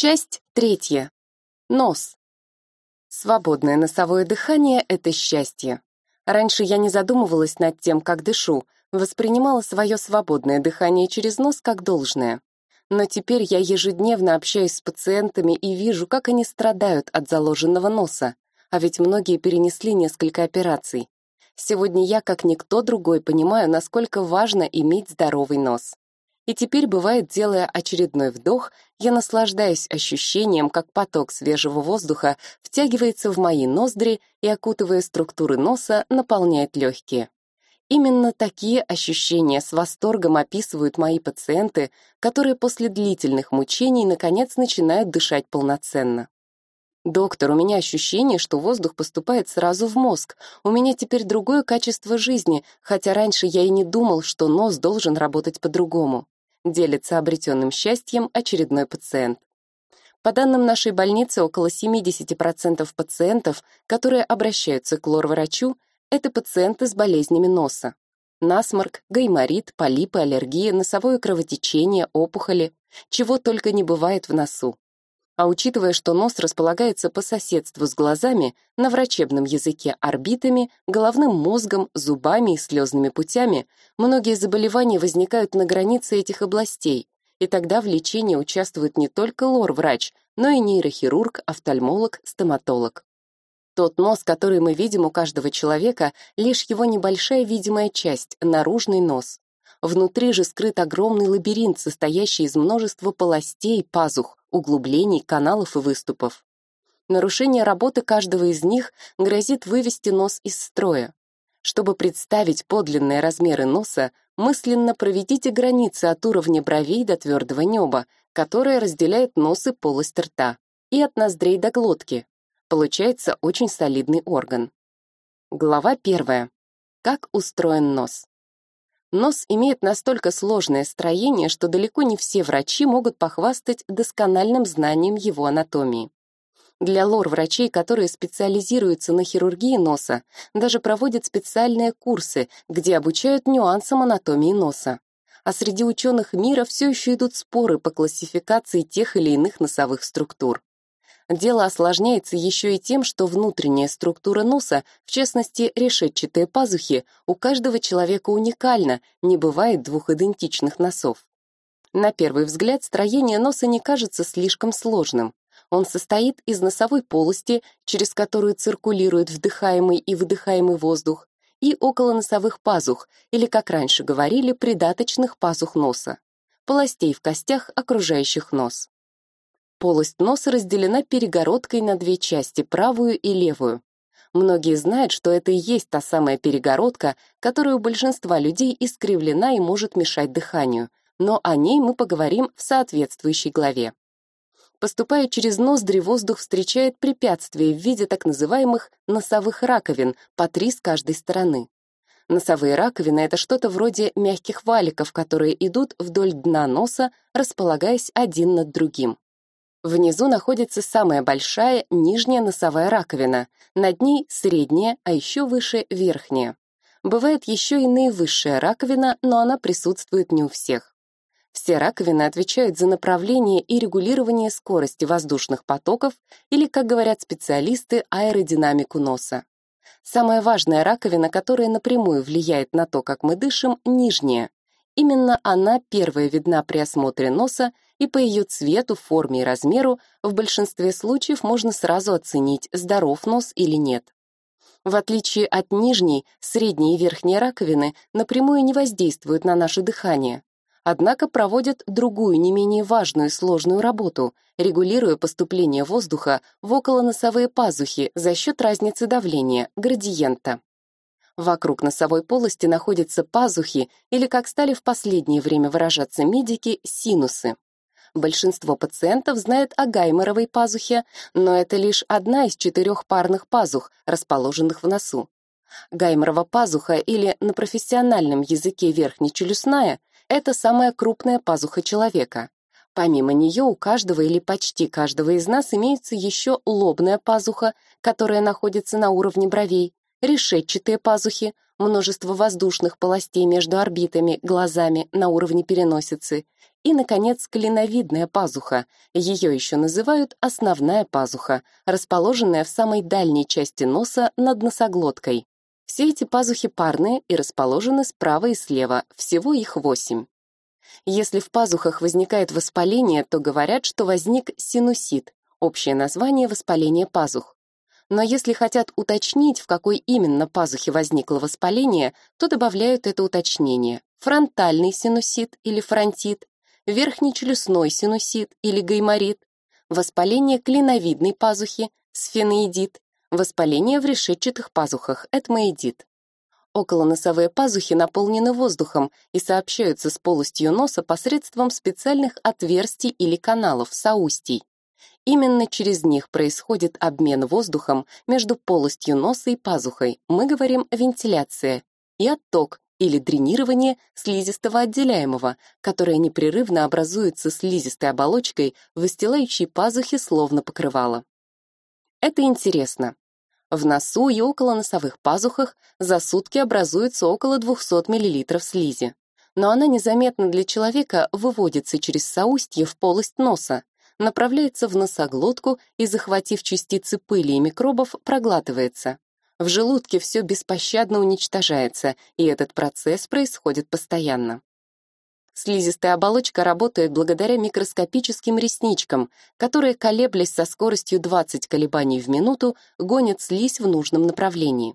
Часть третья. Нос. Свободное носовое дыхание — это счастье. Раньше я не задумывалась над тем, как дышу, воспринимала свое свободное дыхание через нос как должное. Но теперь я ежедневно общаюсь с пациентами и вижу, как они страдают от заложенного носа, а ведь многие перенесли несколько операций. Сегодня я, как никто другой, понимаю, насколько важно иметь здоровый нос. И теперь, бывает, делая очередной вдох, я наслаждаюсь ощущением, как поток свежего воздуха втягивается в мои ноздри и, окутывая структуры носа, наполняет легкие. Именно такие ощущения с восторгом описывают мои пациенты, которые после длительных мучений наконец начинают дышать полноценно. «Доктор, у меня ощущение, что воздух поступает сразу в мозг. У меня теперь другое качество жизни, хотя раньше я и не думал, что нос должен работать по-другому» делится обретенным счастьем очередной пациент. По данным нашей больницы, около 70% пациентов, которые обращаются к лор-врачу, это пациенты с болезнями носа. Насморк, гайморит, полипы, аллергия, носовое кровотечение, опухоли, чего только не бывает в носу. А учитывая, что нос располагается по соседству с глазами, на врачебном языке орбитами, головным мозгом, зубами и слезными путями, многие заболевания возникают на границе этих областей, и тогда в лечении участвует не только лор-врач, но и нейрохирург, офтальмолог, стоматолог. Тот нос, который мы видим у каждого человека, лишь его небольшая видимая часть, наружный нос. Внутри же скрыт огромный лабиринт, состоящий из множества полостей, пазух, углублений, каналов и выступов. Нарушение работы каждого из них грозит вывести нос из строя. Чтобы представить подлинные размеры носа, мысленно проведите границы от уровня бровей до твердого неба, которое разделяет нос и полость рта, и от ноздрей до глотки. Получается очень солидный орган. Глава первая. Как устроен нос? Нос имеет настолько сложное строение, что далеко не все врачи могут похвастать доскональным знанием его анатомии. Для лор-врачей, которые специализируются на хирургии носа, даже проводят специальные курсы, где обучают нюансам анатомии носа. А среди ученых мира все еще идут споры по классификации тех или иных носовых структур. Дело осложняется еще и тем, что внутренняя структура носа, в частности, решетчатые пазухи, у каждого человека уникальна, не бывает двух идентичных носов. На первый взгляд строение носа не кажется слишком сложным. Он состоит из носовой полости, через которую циркулирует вдыхаемый и выдыхаемый воздух, и около носовых пазух, или, как раньше говорили, придаточных пазух носа, полостей в костях, окружающих нос. Полость носа разделена перегородкой на две части, правую и левую. Многие знают, что это и есть та самая перегородка, которая у большинства людей искривлена и может мешать дыханию, но о ней мы поговорим в соответствующей главе. Поступая через ноздри, воздух встречает препятствия в виде так называемых носовых раковин, по три с каждой стороны. Носовые раковины — это что-то вроде мягких валиков, которые идут вдоль дна носа, располагаясь один над другим. Внизу находится самая большая нижняя носовая раковина, над ней средняя, а еще выше верхняя. Бывает еще и наивысшая раковина, но она присутствует не у всех. Все раковины отвечают за направление и регулирование скорости воздушных потоков или, как говорят специалисты, аэродинамику носа. Самая важная раковина, которая напрямую влияет на то, как мы дышим, нижняя. Именно она первая видна при осмотре носа и по ее цвету, форме и размеру в большинстве случаев можно сразу оценить, здоров нос или нет. В отличие от нижней, средней и верхней раковины напрямую не воздействуют на наше дыхание, однако проводят другую, не менее важную сложную работу, регулируя поступление воздуха в околоносовые пазухи за счет разницы давления, градиента. Вокруг носовой полости находятся пазухи, или, как стали в последнее время выражаться медики, синусы. Большинство пациентов знает о гайморовой пазухе, но это лишь одна из четырех парных пазух, расположенных в носу. Гайморова пазуха или на профессиональном языке верхнечелюстная – это самая крупная пазуха человека. Помимо нее у каждого или почти каждого из нас имеется еще лобная пазуха, которая находится на уровне бровей, решетчатые пазухи, множество воздушных полостей между орбитами, глазами на уровне переносицы и, наконец, клиновидная пазуха. Ее еще называют основная пазуха, расположенная в самой дальней части носа над носоглоткой. Все эти пазухи парные и расположены справа и слева, всего их восемь. Если в пазухах возникает воспаление, то говорят, что возник синусит, общее название воспаления пазух. Но если хотят уточнить, в какой именно пазухе возникло воспаление, то добавляют это уточнение. Фронтальный синусит или фронтит, верхнечелюстной синусит или гайморит, воспаление клиновидной пазухи, сфеноидит, воспаление в решетчатых пазухах, этмоидит. Околоносовые пазухи наполнены воздухом и сообщаются с полостью носа посредством специальных отверстий или каналов, соустий. Именно через них происходит обмен воздухом между полостью носа и пазухой, мы говорим вентиляция, и отток или дренирование слизистого отделяемого, которое непрерывно образуется слизистой оболочкой, выстилающей пазухи словно покрывало. Это интересно. В носу и около носовых пазухах за сутки образуется около 200 мл слизи. Но она незаметно для человека выводится через соустье в полость носа, направляется в носоглотку и, захватив частицы пыли и микробов, проглатывается. В желудке все беспощадно уничтожается, и этот процесс происходит постоянно. Слизистая оболочка работает благодаря микроскопическим ресничкам, которые, колеблясь со скоростью 20 колебаний в минуту, гонят слизь в нужном направлении.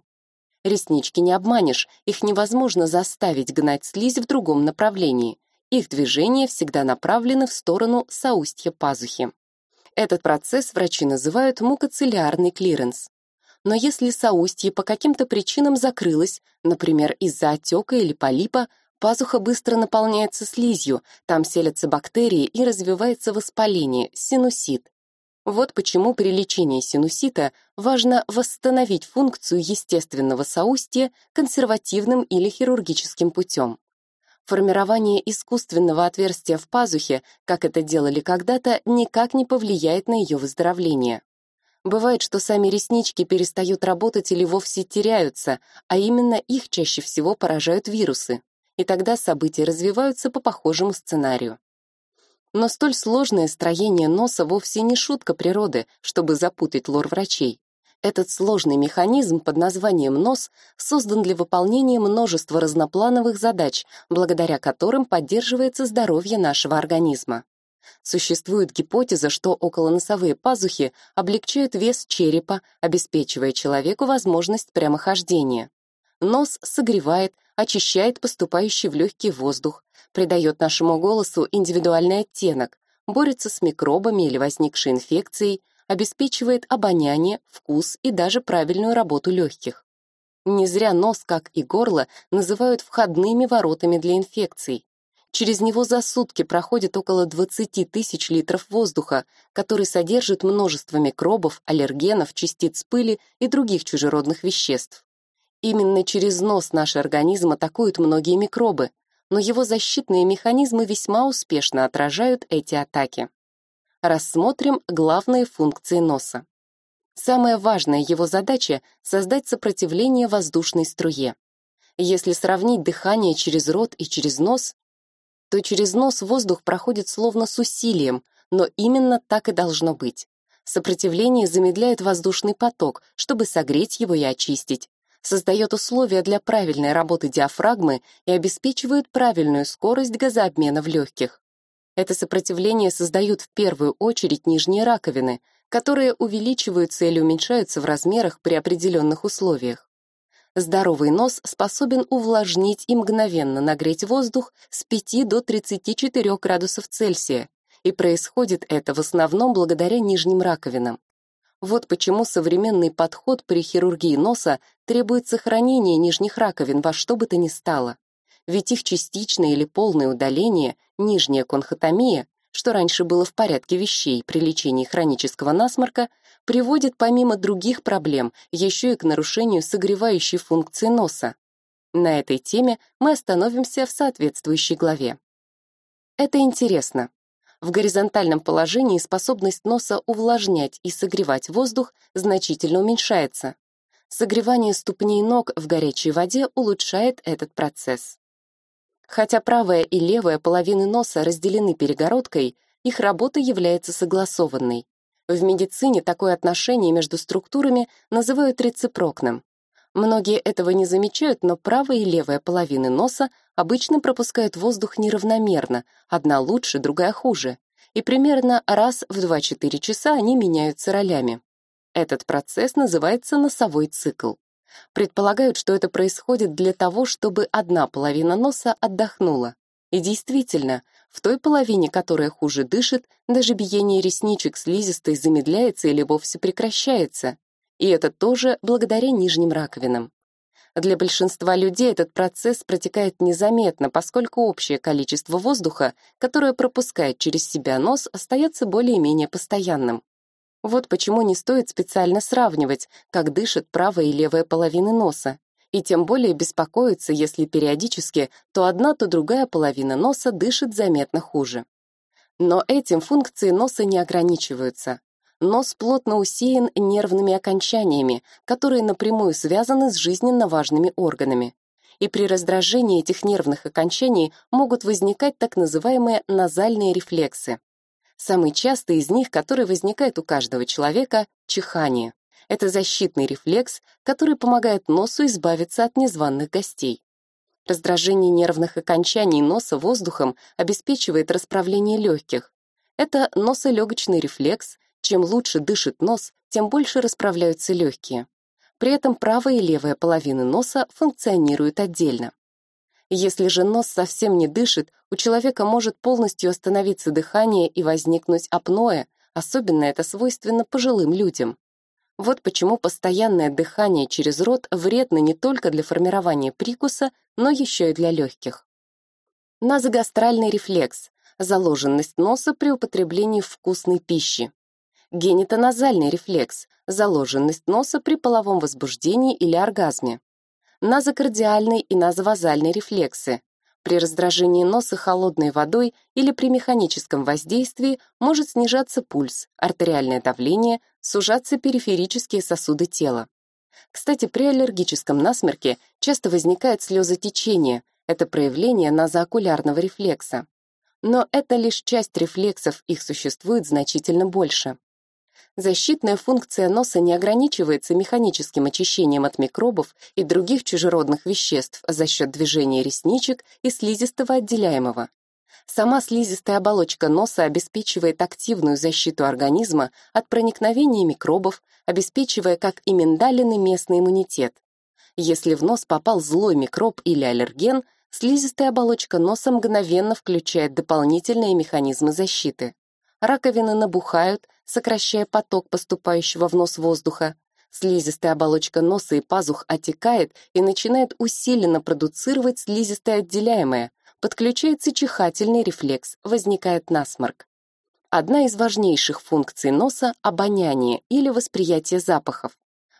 Реснички не обманешь, их невозможно заставить гнать слизь в другом направлении. Их движения всегда направлены в сторону соустья пазухи. Этот процесс врачи называют мукоцилиарный клиренс. Но если соустье по каким-то причинам закрылось, например, из-за отека или полипа, Пазуха быстро наполняется слизью, там селятся бактерии и развивается воспаление, синусит. Вот почему при лечении синусита важно восстановить функцию естественного соустья консервативным или хирургическим путем. Формирование искусственного отверстия в пазухе, как это делали когда-то, никак не повлияет на ее выздоровление. Бывает, что сами реснички перестают работать или вовсе теряются, а именно их чаще всего поражают вирусы и тогда события развиваются по похожему сценарию. Но столь сложное строение носа вовсе не шутка природы, чтобы запутать лор врачей. Этот сложный механизм под названием нос создан для выполнения множества разноплановых задач, благодаря которым поддерживается здоровье нашего организма. Существует гипотеза, что околоносовые пазухи облегчают вес черепа, обеспечивая человеку возможность прямохождения. Нос согревает, очищает поступающий в легкий воздух, придает нашему голосу индивидуальный оттенок, борется с микробами или возникшей инфекцией, обеспечивает обоняние, вкус и даже правильную работу легких. Не зря нос, как и горло, называют входными воротами для инфекций. Через него за сутки проходит около 20 тысяч литров воздуха, который содержит множество микробов, аллергенов, частиц пыли и других чужеродных веществ. Именно через нос наш организм атакуют многие микробы, но его защитные механизмы весьма успешно отражают эти атаки. Рассмотрим главные функции носа. Самая важная его задача — создать сопротивление воздушной струе. Если сравнить дыхание через рот и через нос, то через нос воздух проходит словно с усилием, но именно так и должно быть. Сопротивление замедляет воздушный поток, чтобы согреть его и очистить, создает условия для правильной работы диафрагмы и обеспечивает правильную скорость газообмена в легких. Это сопротивление создают в первую очередь нижние раковины, которые увеличиваются или уменьшаются в размерах при определенных условиях. Здоровый нос способен увлажнить и мгновенно нагреть воздух с 5 до 34 градусов Цельсия, и происходит это в основном благодаря нижним раковинам. Вот почему современный подход при хирургии носа требует сохранения нижних раковин во что бы то ни стало. Ведь их частичное или полное удаление, нижняя конхотомия, что раньше было в порядке вещей при лечении хронического насморка, приводит помимо других проблем еще и к нарушению согревающей функции носа. На этой теме мы остановимся в соответствующей главе. Это интересно. В горизонтальном положении способность носа увлажнять и согревать воздух значительно уменьшается. Согревание ступней ног в горячей воде улучшает этот процесс. Хотя правая и левая половины носа разделены перегородкой, их работа является согласованной. В медицине такое отношение между структурами называют рецепрокным. Многие этого не замечают, но правая и левая половины носа обычно пропускают воздух неравномерно, одна лучше, другая хуже, и примерно раз в 2-4 часа они меняются ролями. Этот процесс называется носовой цикл. Предполагают, что это происходит для того, чтобы одна половина носа отдохнула. И действительно, в той половине, которая хуже дышит, даже биение ресничек слизистой замедляется или вовсе прекращается. И это тоже благодаря нижним раковинам. Для большинства людей этот процесс протекает незаметно, поскольку общее количество воздуха, которое пропускает через себя нос, остается более-менее постоянным. Вот почему не стоит специально сравнивать, как дышат правая и левая половины носа, и тем более беспокоиться, если периодически то одна, то другая половина носа дышит заметно хуже. Но этим функции носа не ограничиваются. Нос плотно усеян нервными окончаниями, которые напрямую связаны с жизненно важными органами. И при раздражении этих нервных окончаний могут возникать так называемые назальные рефлексы. Самый частый из них, который возникает у каждого человека – чихание. Это защитный рефлекс, который помогает носу избавиться от незваных гостей. Раздражение нервных окончаний носа воздухом обеспечивает расправление легких. Это носолегочный рефлекс, чем лучше дышит нос, тем больше расправляются легкие. При этом правая и левая половины носа функционируют отдельно. Если же нос совсем не дышит, у человека может полностью остановиться дыхание и возникнуть апноэ, особенно это свойственно пожилым людям. Вот почему постоянное дыхание через рот вредно не только для формирования прикуса, но еще и для легких. Назогастральный рефлекс – заложенность носа при употреблении вкусной пищи генитоназальный рефлекс, заложенность носа при половом возбуждении или оргазме, назокардиальный и назовазальный рефлексы. При раздражении носа холодной водой или при механическом воздействии может снижаться пульс, артериальное давление, сужаться периферические сосуды тела. Кстати, при аллергическом насморке часто возникает слезотечение, это проявление назоокулярного рефлекса. Но это лишь часть рефлексов, их существует значительно больше защитная функция носа не ограничивается механическим очищением от микробов и других чужеродных веществ за счет движения ресничек и слизистого отделяемого. Сама слизистая оболочка носа обеспечивает активную защиту организма от проникновения микробов, обеспечивая как и миндалин и местный иммунитет. Если в нос попал злой микроб или аллерген, слизистая оболочка носа мгновенно включает дополнительные механизмы защиты. Раковины набухают, сокращая поток поступающего в нос воздуха. Слизистая оболочка носа и пазух отекает и начинает усиленно продуцировать слизистое отделяемое. Подключается чихательный рефлекс, возникает насморк. Одна из важнейших функций носа – обоняние или восприятие запахов.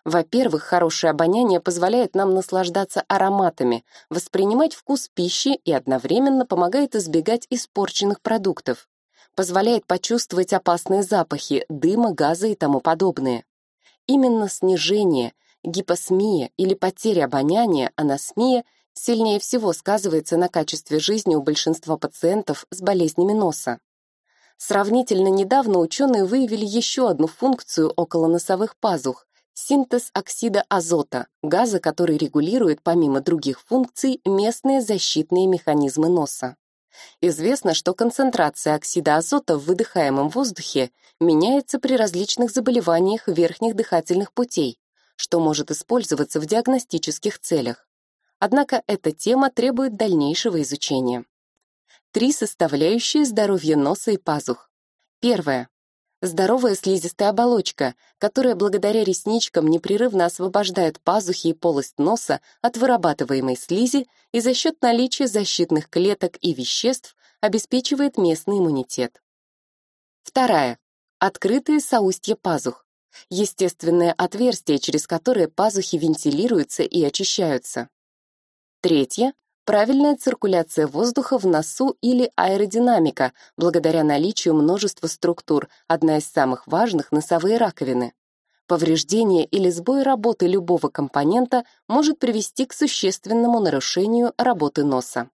Во-первых, хорошее обоняние позволяет нам наслаждаться ароматами, воспринимать вкус пищи и одновременно помогает избегать испорченных продуктов позволяет почувствовать опасные запахи, дыма, газа и тому подобное. Именно снижение, гипосмия или потеря обоняния, анасмия, сильнее всего сказывается на качестве жизни у большинства пациентов с болезнями носа. Сравнительно недавно ученые выявили еще одну функцию около носовых пазух – синтез оксида азота, газа, который регулирует, помимо других функций, местные защитные механизмы носа. Известно, что концентрация оксида азота в выдыхаемом воздухе меняется при различных заболеваниях верхних дыхательных путей, что может использоваться в диагностических целях. Однако эта тема требует дальнейшего изучения. Три составляющие здоровья носа и пазух. Первое здоровая слизистая оболочка, которая благодаря ресничкам непрерывно освобождает пазухи и полость носа от вырабатываемой слизи и за счет наличия защитных клеток и веществ обеспечивает местный иммунитет. Вторая. Открытые соустья пазух. Естественное отверстие, через которое пазухи вентилируются и очищаются. Третье правильная циркуляция воздуха в носу или аэродинамика, благодаря наличию множества структур, одна из самых важных — носовые раковины. Повреждение или сбой работы любого компонента может привести к существенному нарушению работы носа.